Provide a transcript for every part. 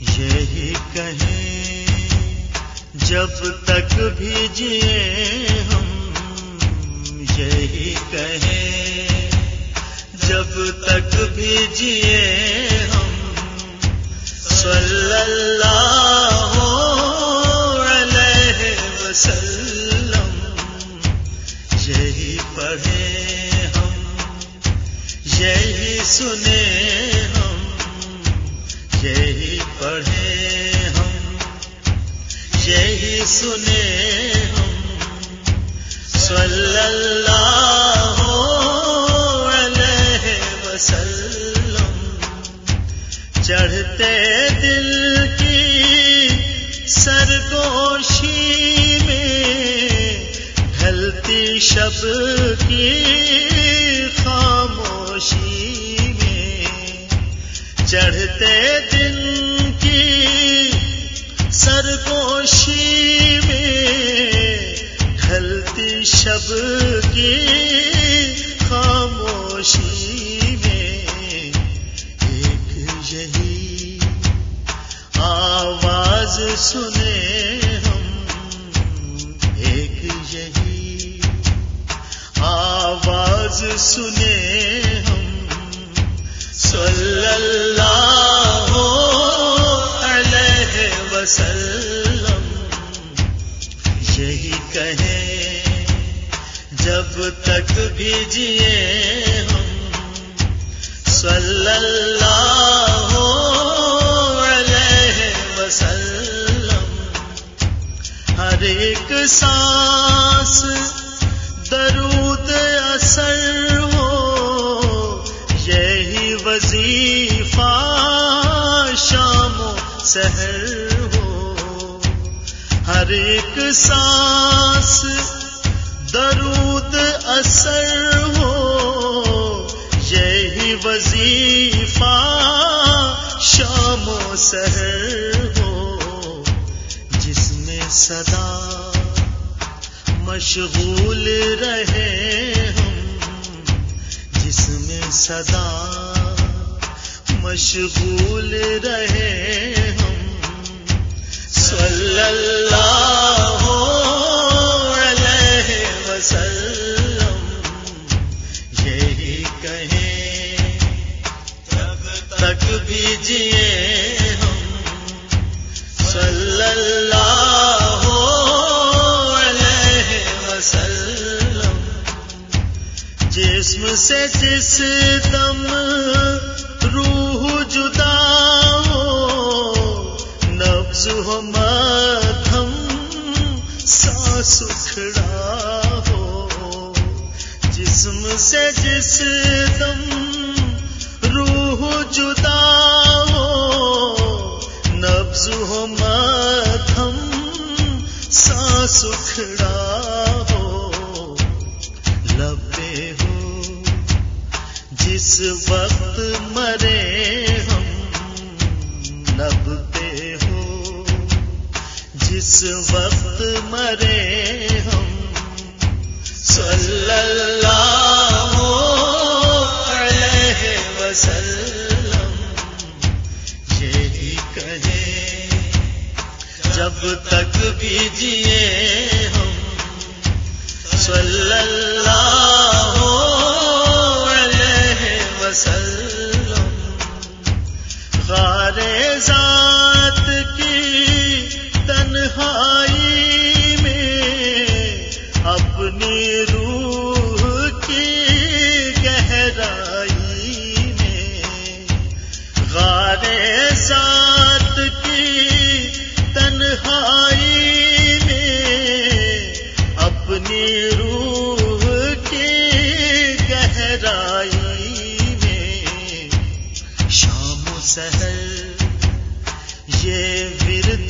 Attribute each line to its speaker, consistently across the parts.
Speaker 1: یہی کہیں جب تک بھی جیے ہم یہی کہیں جب تک بھی جیے سنے ہم ایک یہی آواز سنے ہم۔ صلی اللہ علیہ وسلم یہی کہیں جب تک بھی جیے ہر ایک سانس درود اثر ہو، یہی وظیفہ شام و سحر ہو۔ ہر ایک سانس درود اثر ہو، یہی وظیفہ شام و سحر ہو۔ جس میں صدا مشغول رہے ہم جس میں صدا مشغول رہے ہم۔ صلی اللہ جسم سے جس دم روح جدا ہو نبز ہو مدھم سا سکھڑا ہو۔ جسم سے جس دم روح جدا ہو نبز ہو مدھم سا سکھڑا ہو۔ لبے ہو جس وقت مرے ہم لب پہ ہو۔ جس وقت مرے ہم صلی اللہ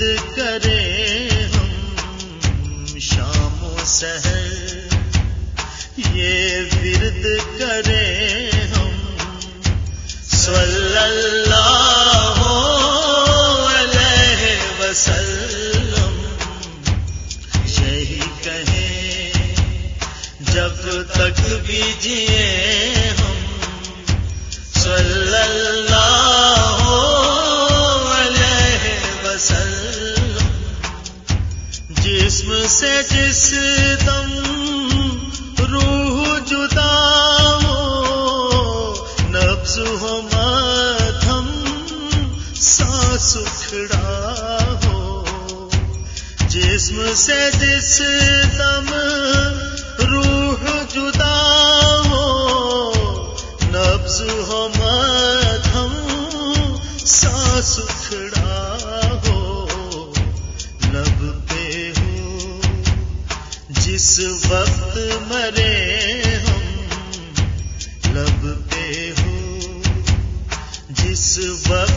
Speaker 1: کریں کرے ہم شام و سحر یہ ورد کرے سکھڑا ہو۔ جسم سے جس دم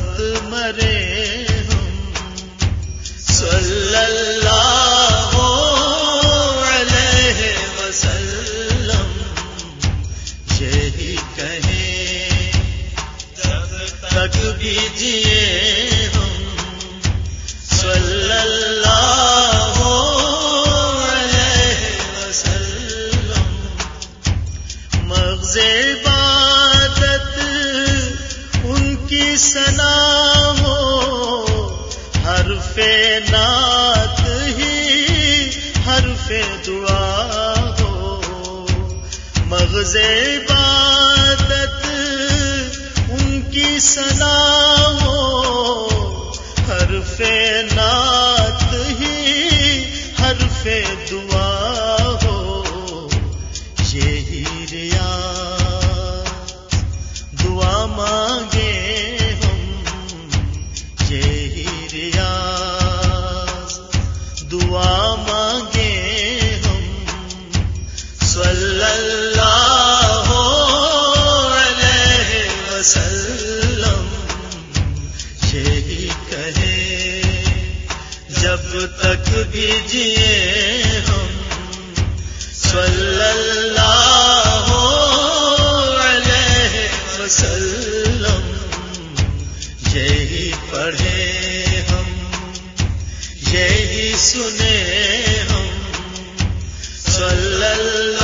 Speaker 1: وقت مرے ہم۔ صلی اللہ علیہ وسلم۔ یہی کہیں۔ تک بھی جی نعت ہی حرف دعا ہو۔ مغز عبادت ان کی سنا ہو۔ حرف نعت جب تک بھی جیے ہم صلی اللہ علیہ وسلم، یہی پڑھے ہم، یہی سنے ہم، صلی اللہ